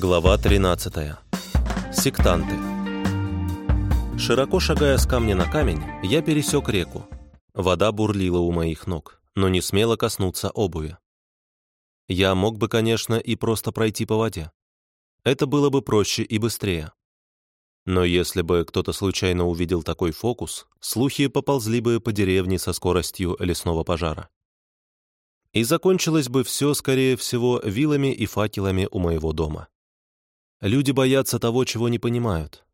Глава 13. Сектанты. Широко шагая с камня на камень, я пересек реку. Вода бурлила у моих ног, но не смела коснуться обуви. Я мог бы, конечно, и просто пройти по воде. Это было бы проще и быстрее. Но если бы кто-то случайно увидел такой фокус, слухи поползли бы по деревне со скоростью лесного пожара. И закончилось бы все, скорее всего, вилами и факелами у моего дома. Люди боятся того, чего не понимают.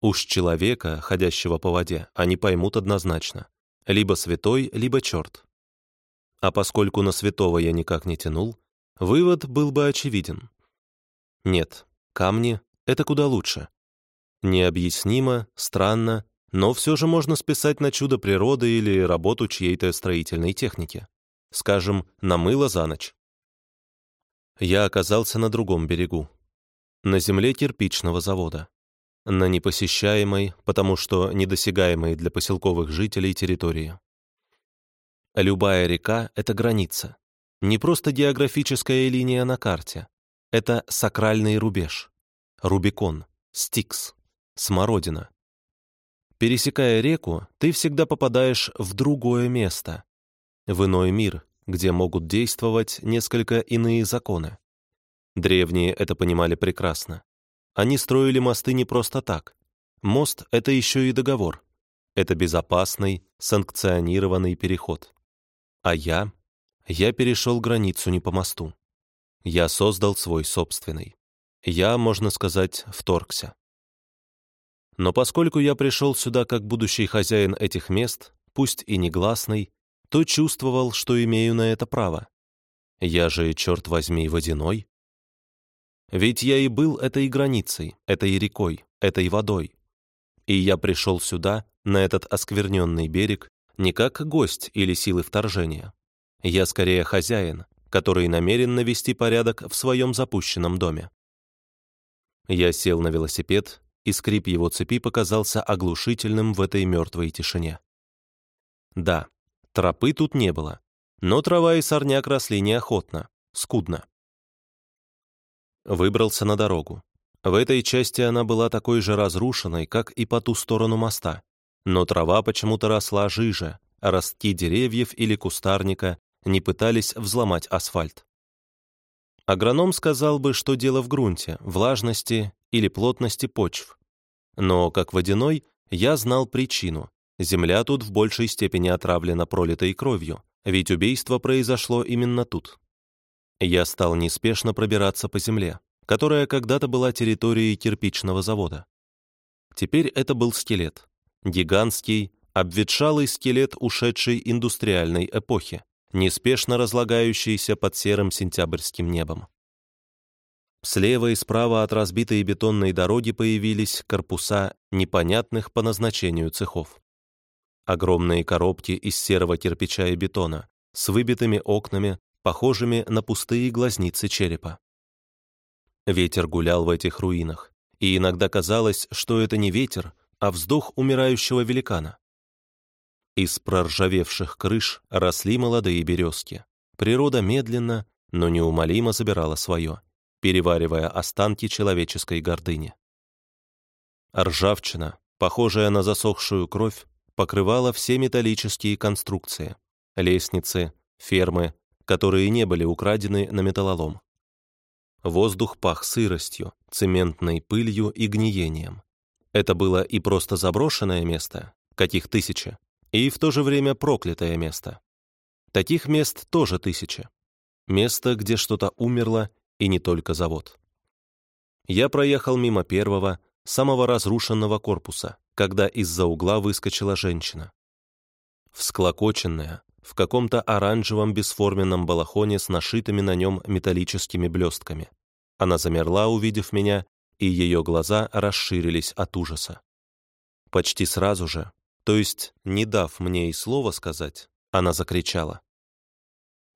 Уж человека, ходящего по воде, они поймут однозначно. Либо святой, либо черт. А поскольку на святого я никак не тянул, вывод был бы очевиден. Нет, камни — это куда лучше. Необъяснимо, странно, но все же можно списать на чудо природы или работу чьей-то строительной техники. Скажем, на мыло за ночь. Я оказался на другом берегу, на земле кирпичного завода, на непосещаемой, потому что недосягаемой для поселковых жителей территории. Любая река — это граница, не просто географическая линия на карте, это сакральный рубеж, Рубикон, Стикс, Смородина. Пересекая реку, ты всегда попадаешь в другое место, в иной мир, где могут действовать несколько иные законы. Древние это понимали прекрасно. Они строили мосты не просто так. Мост — это еще и договор. Это безопасный, санкционированный переход. А я? Я перешел границу не по мосту. Я создал свой собственный. Я, можно сказать, вторгся. Но поскольку я пришел сюда как будущий хозяин этих мест, пусть и негласный, то чувствовал, что имею на это право. Я же, черт возьми, водяной. Ведь я и был этой границей, этой рекой, этой водой. И я пришел сюда, на этот оскверненный берег, не как гость или силы вторжения. Я скорее хозяин, который намерен навести порядок в своем запущенном доме. Я сел на велосипед, и скрип его цепи показался оглушительным в этой мертвой тишине. Да, тропы тут не было, но трава и сорняк росли неохотно, скудно. Выбрался на дорогу. В этой части она была такой же разрушенной, как и по ту сторону моста. Но трава почему-то росла жиже, а ростки деревьев или кустарника не пытались взломать асфальт. Агроном сказал бы, что дело в грунте, влажности или плотности почв. Но, как водяной, я знал причину. Земля тут в большей степени отравлена пролитой кровью, ведь убийство произошло именно тут. Я стал неспешно пробираться по земле, которая когда-то была территорией кирпичного завода. Теперь это был скелет. Гигантский, обветшалый скелет ушедшей индустриальной эпохи, неспешно разлагающийся под серым сентябрьским небом. Слева и справа от разбитой бетонной дороги появились корпуса непонятных по назначению цехов. Огромные коробки из серого кирпича и бетона с выбитыми окнами похожими на пустые глазницы черепа. Ветер гулял в этих руинах, и иногда казалось, что это не ветер, а вздох умирающего великана. Из проржавевших крыш росли молодые березки. Природа медленно, но неумолимо забирала свое, переваривая останки человеческой гордыни. Ржавчина, похожая на засохшую кровь, покрывала все металлические конструкции — лестницы, фермы, которые не были украдены на металлолом. Воздух пах сыростью, цементной пылью и гниением. Это было и просто заброшенное место, каких тысячи, и в то же время проклятое место. Таких мест тоже тысячи. Место, где что-то умерло, и не только завод. Я проехал мимо первого, самого разрушенного корпуса, когда из-за угла выскочила женщина. Всклокоченная, в каком-то оранжевом бесформенном балахоне с нашитыми на нем металлическими блестками. Она замерла, увидев меня, и ее глаза расширились от ужаса. Почти сразу же, то есть не дав мне и слова сказать, она закричала.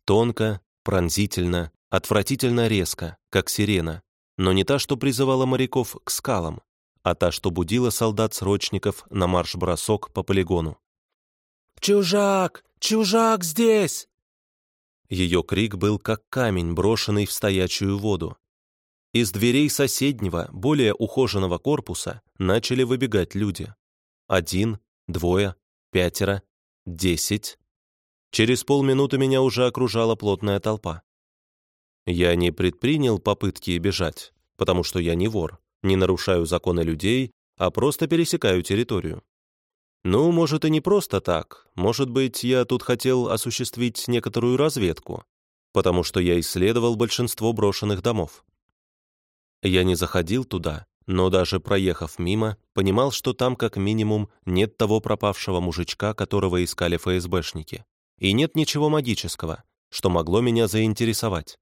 Тонко, пронзительно, отвратительно резко, как сирена, но не та, что призывала моряков к скалам, а та, что будила солдат-срочников на марш-бросок по полигону. «Чужак! Чужак здесь!» Ее крик был как камень, брошенный в стоячую воду. Из дверей соседнего, более ухоженного корпуса начали выбегать люди. Один, двое, пятеро, десять. Через полминуты меня уже окружала плотная толпа. Я не предпринял попытки бежать, потому что я не вор, не нарушаю законы людей, а просто пересекаю территорию. Ну, может, и не просто так. Может быть, я тут хотел осуществить некоторую разведку, потому что я исследовал большинство брошенных домов. Я не заходил туда, но даже проехав мимо, понимал, что там как минимум нет того пропавшего мужичка, которого искали ФСБшники. И нет ничего магического, что могло меня заинтересовать.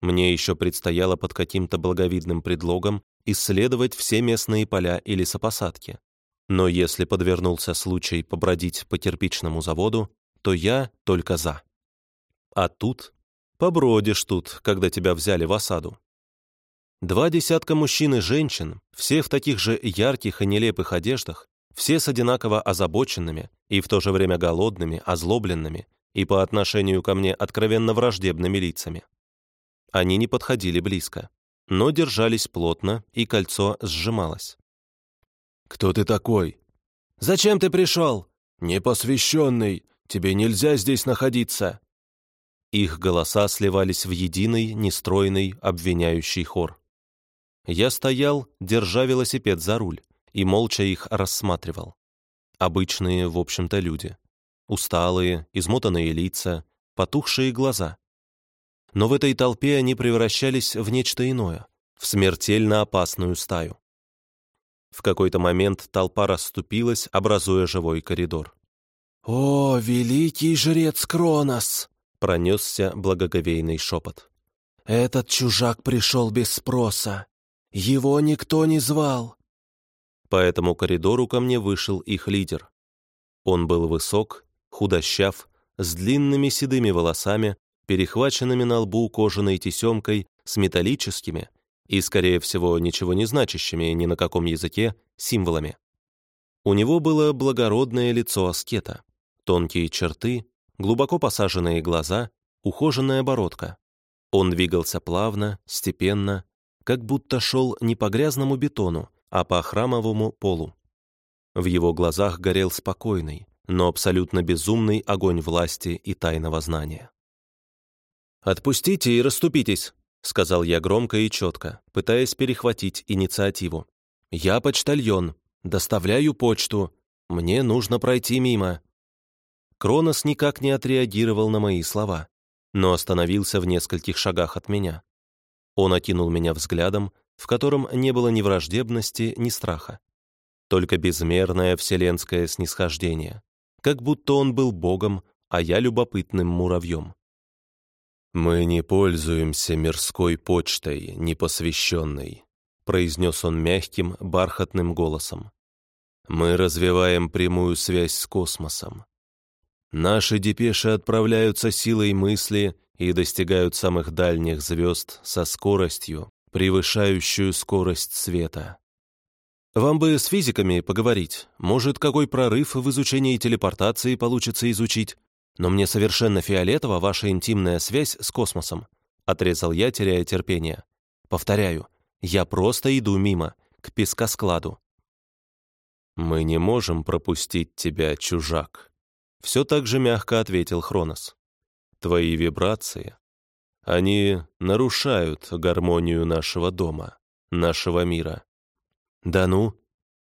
Мне еще предстояло под каким-то благовидным предлогом исследовать все местные поля и лесопосадки. Но если подвернулся случай побродить по кирпичному заводу, то я только за. А тут побродишь тут, когда тебя взяли в осаду. Два десятка мужчин и женщин, все в таких же ярких и нелепых одеждах, все с одинаково озабоченными и в то же время голодными, озлобленными и по отношению ко мне откровенно враждебными лицами. Они не подходили близко, но держались плотно, и кольцо сжималось. «Кто ты такой?» «Зачем ты пришел?» «Непосвященный! Тебе нельзя здесь находиться!» Их голоса сливались в единый, нестройный, обвиняющий хор. Я стоял, держа велосипед за руль, и молча их рассматривал. Обычные, в общем-то, люди. Усталые, измотанные лица, потухшие глаза. Но в этой толпе они превращались в нечто иное, в смертельно опасную стаю. В какой-то момент толпа расступилась, образуя живой коридор. «О, великий жрец Кронос!» — пронесся благоговейный шепот. «Этот чужак пришел без спроса. Его никто не звал. По этому коридору ко мне вышел их лидер. Он был высок, худощав, с длинными седыми волосами, перехваченными на лбу кожаной тесемкой с металлическими и, скорее всего, ничего не значащими ни на каком языке символами. У него было благородное лицо аскета, тонкие черты, глубоко посаженные глаза, ухоженная бородка. Он двигался плавно, степенно, как будто шел не по грязному бетону, а по храмовому полу. В его глазах горел спокойный, но абсолютно безумный огонь власти и тайного знания. «Отпустите и расступитесь», — сказал я громко и четко, пытаясь перехватить инициативу. «Я почтальон, доставляю почту, мне нужно пройти мимо». Кронос никак не отреагировал на мои слова, но остановился в нескольких шагах от меня. Он окинул меня взглядом, в котором не было ни враждебности, ни страха. Только безмерное вселенское снисхождение, как будто он был богом, а я любопытным муравьем. «Мы не пользуемся мирской почтой, непосвященной», произнес он мягким, бархатным голосом. «Мы развиваем прямую связь с космосом. Наши депеши отправляются силой мысли и достигают самых дальних звезд со скоростью, превышающую скорость света. Вам бы с физиками поговорить. Может, какой прорыв в изучении телепортации получится изучить. Но мне совершенно фиолетово ваша интимная связь с космосом. Отрезал я, теряя терпение. Повторяю, я просто иду мимо, к пескоскладу. «Мы не можем пропустить тебя, чужак», — все так же мягко ответил Хронос твои вибрации, они нарушают гармонию нашего дома, нашего мира. Да ну?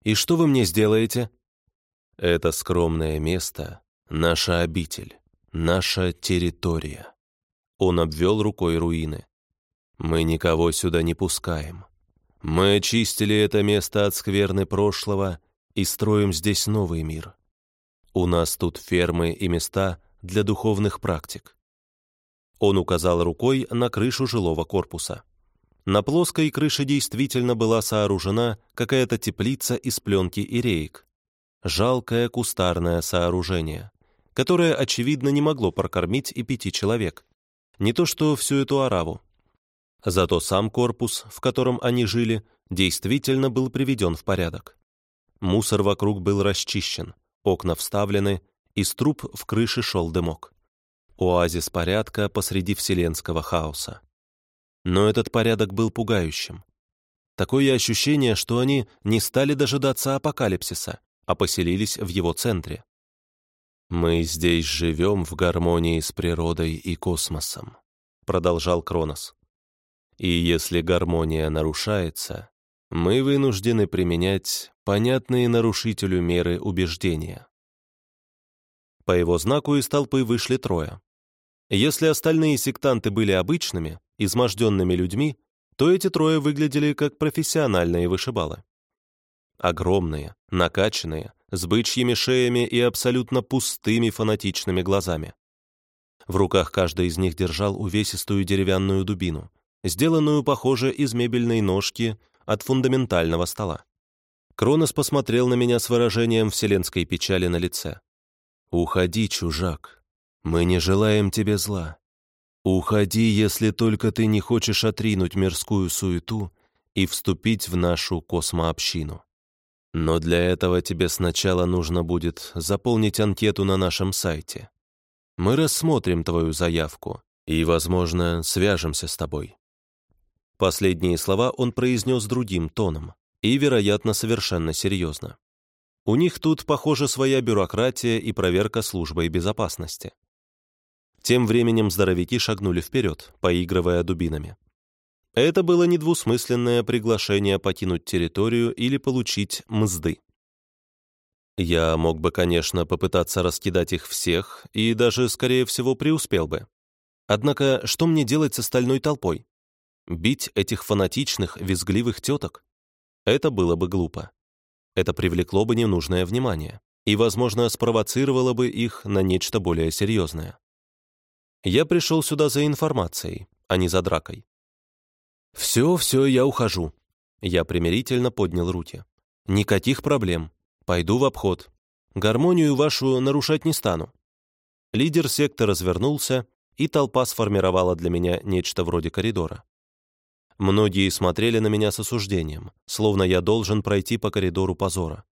И что вы мне сделаете? Это скромное место — наша обитель, наша территория. Он обвел рукой руины. Мы никого сюда не пускаем. Мы очистили это место от скверны прошлого и строим здесь новый мир. У нас тут фермы и места для духовных практик. Он указал рукой на крышу жилого корпуса. На плоской крыше действительно была сооружена какая-то теплица из пленки и реек. Жалкое кустарное сооружение, которое, очевидно, не могло прокормить и пяти человек. Не то что всю эту ораву. Зато сам корпус, в котором они жили, действительно был приведен в порядок. Мусор вокруг был расчищен, окна вставлены, из труб в крыше шел дымок оазис порядка посреди вселенского хаоса. Но этот порядок был пугающим. Такое ощущение, что они не стали дожидаться апокалипсиса, а поселились в его центре. «Мы здесь живем в гармонии с природой и космосом», — продолжал Кронос. «И если гармония нарушается, мы вынуждены применять понятные нарушителю меры убеждения». По его знаку из толпы вышли трое. Если остальные сектанты были обычными, изможденными людьми, то эти трое выглядели как профессиональные вышибалы. Огромные, накачанные, с бычьими шеями и абсолютно пустыми фанатичными глазами. В руках каждый из них держал увесистую деревянную дубину, сделанную, похоже, из мебельной ножки от фундаментального стола. Кронос посмотрел на меня с выражением вселенской печали на лице. «Уходи, чужак. Мы не желаем тебе зла. Уходи, если только ты не хочешь отринуть мирскую суету и вступить в нашу космообщину. Но для этого тебе сначала нужно будет заполнить анкету на нашем сайте. Мы рассмотрим твою заявку и, возможно, свяжемся с тобой». Последние слова он произнес другим тоном и, вероятно, совершенно серьезно. У них тут, похоже, своя бюрократия и проверка службой безопасности. Тем временем здоровяки шагнули вперед, поигрывая дубинами. Это было недвусмысленное приглашение покинуть территорию или получить мзды. Я мог бы, конечно, попытаться раскидать их всех и даже, скорее всего, преуспел бы. Однако, что мне делать с остальной толпой? Бить этих фанатичных, визгливых теток? Это было бы глупо. Это привлекло бы ненужное внимание и, возможно, спровоцировало бы их на нечто более серьезное. Я пришел сюда за информацией, а не за дракой. «Все, все, я ухожу». Я примирительно поднял руки. «Никаких проблем. Пойду в обход. Гармонию вашу нарушать не стану». Лидер секта развернулся, и толпа сформировала для меня нечто вроде коридора. Многие смотрели на меня с осуждением, словно я должен пройти по коридору позора.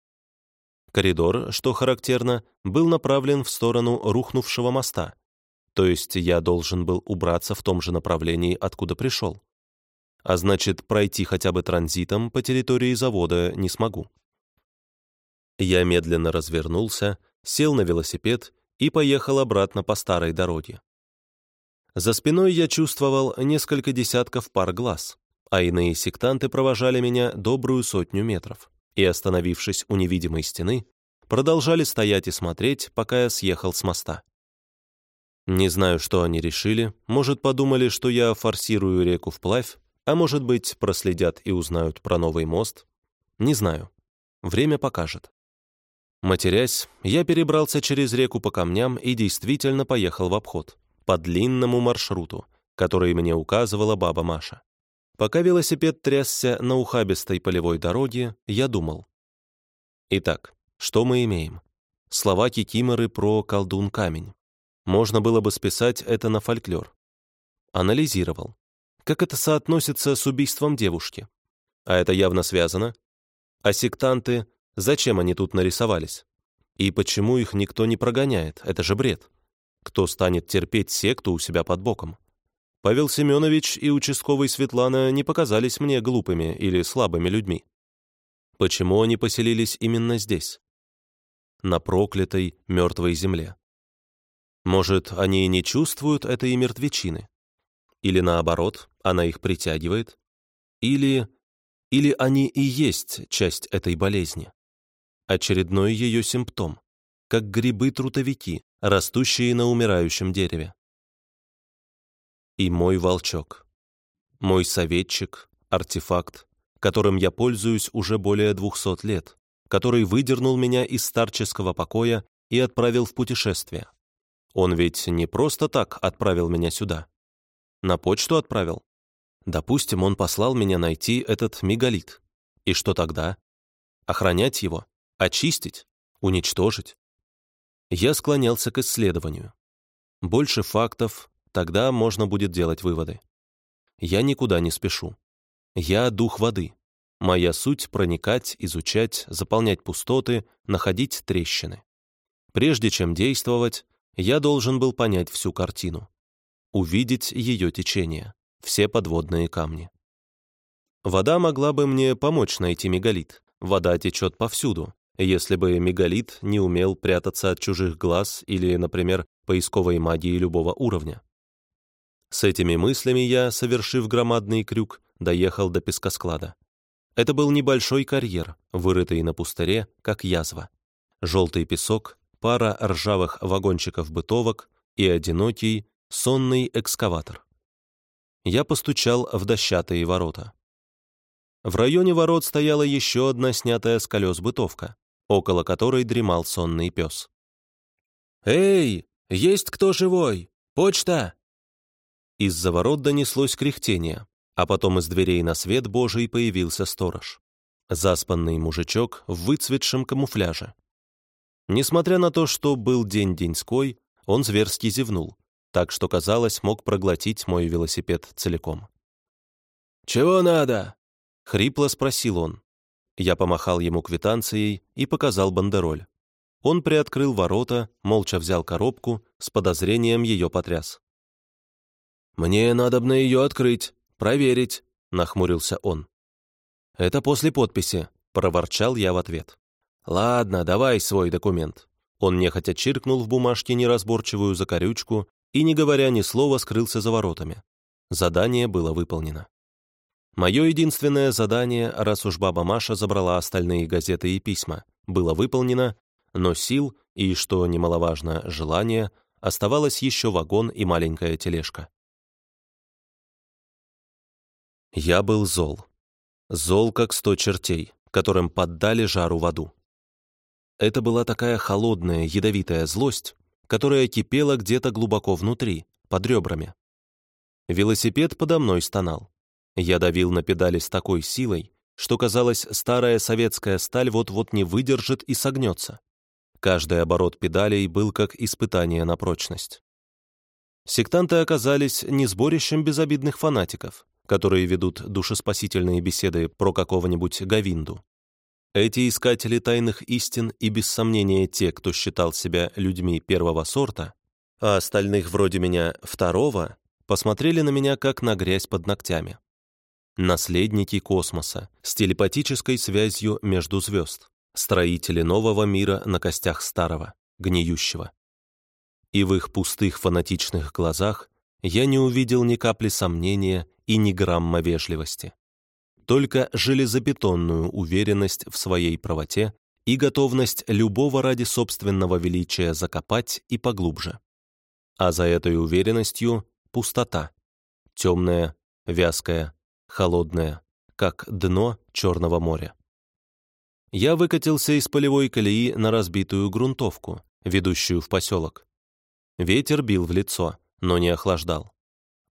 Коридор, что характерно, был направлен в сторону рухнувшего моста, то есть я должен был убраться в том же направлении, откуда пришел. А значит, пройти хотя бы транзитом по территории завода не смогу. Я медленно развернулся, сел на велосипед и поехал обратно по старой дороге. За спиной я чувствовал несколько десятков пар глаз, а иные сектанты провожали меня добрую сотню метров и, остановившись у невидимой стены, продолжали стоять и смотреть, пока я съехал с моста. Не знаю, что они решили. Может, подумали, что я форсирую реку вплавь, а может быть, проследят и узнают про новый мост. Не знаю. Время покажет. Матерясь, я перебрался через реку по камням и действительно поехал в обход, по длинному маршруту, который мне указывала баба Маша. Пока велосипед трясся на ухабистой полевой дороге, я думал. Итак, что мы имеем? Слова Кикиморы про колдун-камень. Можно было бы списать это на фольклор. Анализировал. Как это соотносится с убийством девушки? А это явно связано. А сектанты, зачем они тут нарисовались? И почему их никто не прогоняет? Это же бред. Кто станет терпеть секту у себя под боком? Павел Семенович и участковый Светлана не показались мне глупыми или слабыми людьми. Почему они поселились именно здесь? На проклятой, мертвой земле. Может, они не чувствуют этой мертвечины? Или наоборот, она их притягивает? Или... Или они и есть часть этой болезни? Очередной ее симптом, как грибы-трутовики, растущие на умирающем дереве. И мой волчок. Мой советчик, артефакт, которым я пользуюсь уже более двухсот лет, который выдернул меня из старческого покоя и отправил в путешествие. Он ведь не просто так отправил меня сюда. На почту отправил. Допустим, он послал меня найти этот мегалит. И что тогда? Охранять его? Очистить? Уничтожить? Я склонялся к исследованию. Больше фактов, тогда можно будет делать выводы. Я никуда не спешу. Я дух воды. Моя суть — проникать, изучать, заполнять пустоты, находить трещины. Прежде чем действовать, я должен был понять всю картину, увидеть ее течение, все подводные камни. Вода могла бы мне помочь найти мегалит. Вода течет повсюду. Если бы мегалит не умел прятаться от чужих глаз или, например, поисковой магии любого уровня. С этими мыслями я, совершив громадный крюк, доехал до пескосклада. Это был небольшой карьер, вырытый на пустыре, как язва. Желтый песок, пара ржавых вагончиков-бытовок и одинокий, сонный экскаватор. Я постучал в дощатые ворота. В районе ворот стояла еще одна снятая с колес бытовка, около которой дремал сонный пес. «Эй, есть кто живой? Почта!» Из-за ворот донеслось кряхтение, а потом из дверей на свет Божий появился сторож. Заспанный мужичок в выцветшем камуфляже. Несмотря на то, что был день деньской, он зверски зевнул, так что, казалось, мог проглотить мой велосипед целиком. «Чего надо?» — хрипло спросил он. Я помахал ему квитанцией и показал бандероль. Он приоткрыл ворота, молча взял коробку, с подозрением ее потряс. «Мне надо бы ее открыть, проверить», — нахмурился он. «Это после подписи», — проворчал я в ответ. «Ладно, давай свой документ». Он нехотя чиркнул в бумажке неразборчивую закорючку и, не говоря ни слова, скрылся за воротами. Задание было выполнено. Мое единственное задание, раз уж баба Маша забрала остальные газеты и письма, было выполнено, но сил и, что немаловажно, желание, оставалось еще вагон и маленькая тележка. Я был зол. Зол, как сто чертей, которым поддали жару в аду. Это была такая холодная, ядовитая злость, которая кипела где-то глубоко внутри, под ребрами. Велосипед подо мной стонал. Я давил на педали с такой силой, что, казалось, старая советская сталь вот-вот не выдержит и согнется. Каждый оборот педалей был как испытание на прочность. Сектанты оказались не сборищем безобидных фанатиков, которые ведут душеспасительные беседы про какого-нибудь Гавинду. Эти искатели тайных истин и, без сомнения, те, кто считал себя людьми первого сорта, а остальных вроде меня второго, посмотрели на меня как на грязь под ногтями. Наследники космоса с телепатической связью между звезд, строители нового мира на костях старого, гниющего. И в их пустых фанатичных глазах я не увидел ни капли сомнения и ни грамма вежливости только железобетонную уверенность в своей правоте и готовность любого ради собственного величия закопать и поглубже. А за этой уверенностью пустота, темная, вязкая, холодная, как дно Черного моря. Я выкатился из полевой колеи на разбитую грунтовку, ведущую в поселок. Ветер бил в лицо, но не охлаждал.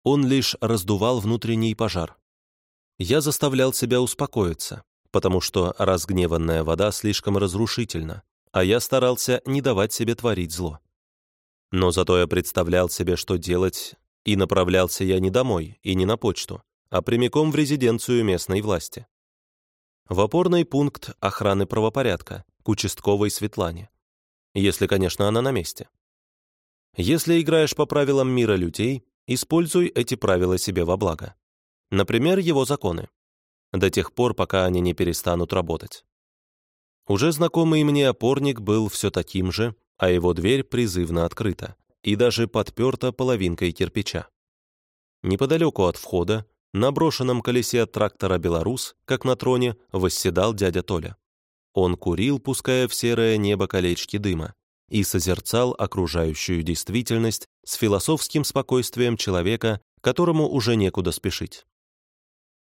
Он лишь раздувал внутренний пожар. Я заставлял себя успокоиться, потому что разгневанная вода слишком разрушительна, а я старался не давать себе творить зло. Но зато я представлял себе, что делать, и направлялся я не домой и не на почту, а прямиком в резиденцию местной власти. В опорный пункт охраны правопорядка к участковой Светлане. Если, конечно, она на месте. Если играешь по правилам мира людей, используй эти правила себе во благо. Например, его законы. До тех пор, пока они не перестанут работать. Уже знакомый мне опорник был все таким же, а его дверь призывно открыта и даже подперта половинкой кирпича. Неподалеку от входа, на брошенном колесе трактора «Беларус», как на троне, восседал дядя Толя. Он курил, пуская в серое небо колечки дыма, и созерцал окружающую действительность с философским спокойствием человека, которому уже некуда спешить.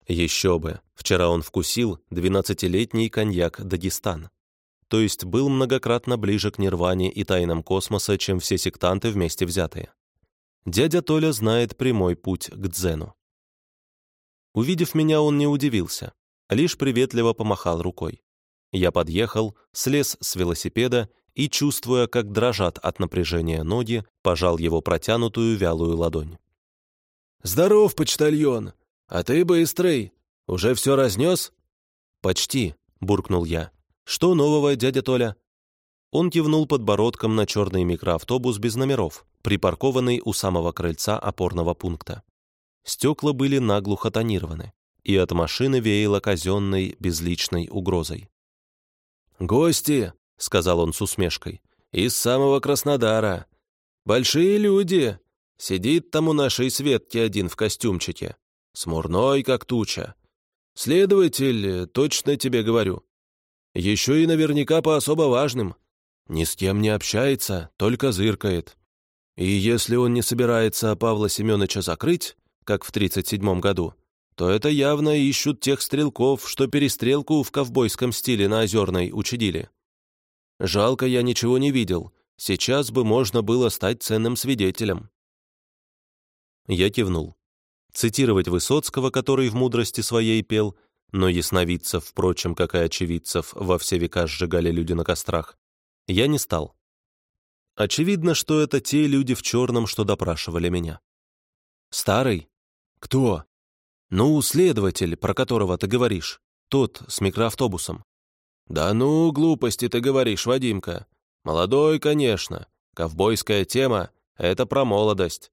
Еще бы, вчера он вкусил 12-летний коньяк «Дагестан». То есть был многократно ближе к нирване и тайнам космоса, чем все сектанты вместе взятые. Дядя Толя знает прямой путь к дзену. Увидев меня, он не удивился, лишь приветливо помахал рукой. Я подъехал, слез с велосипеда и, чувствуя, как дрожат от напряжения ноги, пожал его протянутую вялую ладонь. «Здоров, почтальон! «А ты быстрый! Уже все разнес?» «Почти», — буркнул я. «Что нового, дядя Толя?» Он кивнул подбородком на черный микроавтобус без номеров, припаркованный у самого крыльца опорного пункта. Стекла были наглухо тонированы, и от машины веяло казенной, безличной угрозой. «Гости!» — сказал он с усмешкой. «Из самого Краснодара. Большие люди. Сидит там у нашей Светки один в костюмчике. Смурной, как туча. Следователь, точно тебе говорю. Еще и наверняка по особо важным. Ни с кем не общается, только зыркает. И если он не собирается Павла Семеновича закрыть, как в 37-м году, то это явно ищут тех стрелков, что перестрелку в ковбойском стиле на Озерной учудили. Жалко, я ничего не видел. Сейчас бы можно было стать ценным свидетелем. Я кивнул. Цитировать Высоцкого, который в мудрости своей пел, но ясновидцев, впрочем, как и очевидцев, во все века сжигали люди на кострах, я не стал. Очевидно, что это те люди в черном, что допрашивали меня. «Старый? Кто?» «Ну, следователь, про которого ты говоришь. Тот, с микроавтобусом». «Да ну, глупости ты говоришь, Вадимка. Молодой, конечно. Ковбойская тема — это про молодость.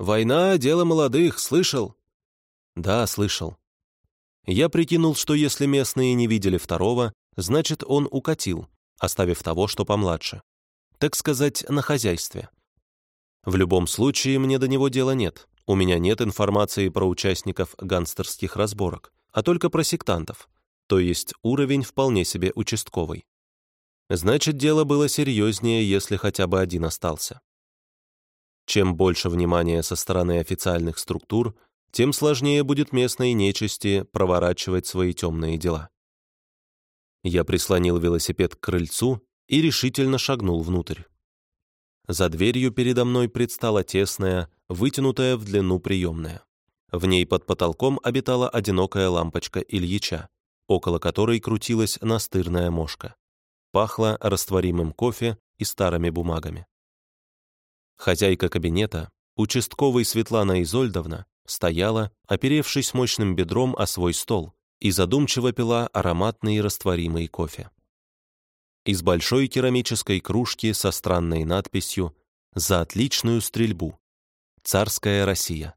Война — дело молодых, слышал?» «Да, слышал». Я прикинул, что если местные не видели второго, значит, он укатил, оставив того, что помладше. Так сказать, на хозяйстве. В любом случае, мне до него дела нет. У меня нет информации про участников гангстерских разборок, а только про сектантов, то есть уровень вполне себе участковый. Значит, дело было серьезнее, если хотя бы один остался. Чем больше внимания со стороны официальных структур, тем сложнее будет местной нечисти проворачивать свои темные дела. Я прислонил велосипед к крыльцу и решительно шагнул внутрь. За дверью передо мной предстала тесная, вытянутая в длину приемная. В ней под потолком обитала одинокая лампочка Ильича, около которой крутилась настырная мошка. Пахло растворимым кофе и старыми бумагами. Хозяйка кабинета, участковый Светлана Изольдовна, стояла, оперевшись мощным бедром о свой стол, и задумчиво пила ароматный растворимый кофе. Из большой керамической кружки со странной надписью «За отличную стрельбу. Царская Россия».